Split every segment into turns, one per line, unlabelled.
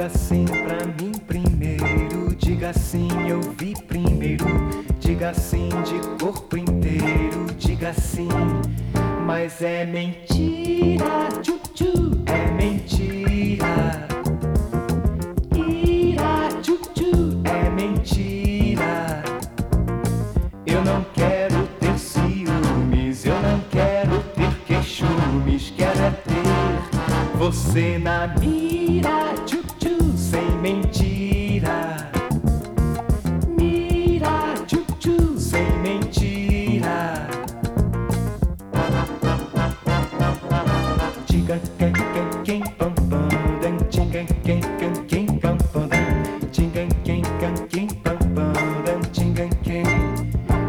Diga sim pra mim primeiro, diga sim, eu vi primeiro. Diga sim de corpo inteiro, diga sim, mas é mentira, tchu, é mentira. Ira, tchu, é mentira. Eu não quero ter ciúmes, eu não quero ter queixumes, quero é ter você na mira, mentira. Mira, tchu, tchu, sem mentira. Diga quem, quem, quem, pam, pam, dan, diga quem, quem, quem, pam, pam, dan, diga quem, quem, quem, pam, pam, dan, diga quem.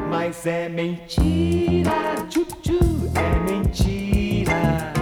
Mas é mentira, tchu, tchu, é mentira.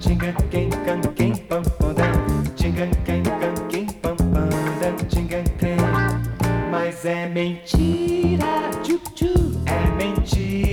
Diga quem, quem, quem, pam, pam, diga quem, quem, quem, pam, pam, diga quem. Mas é mentira, tchu, tchu, é mentira.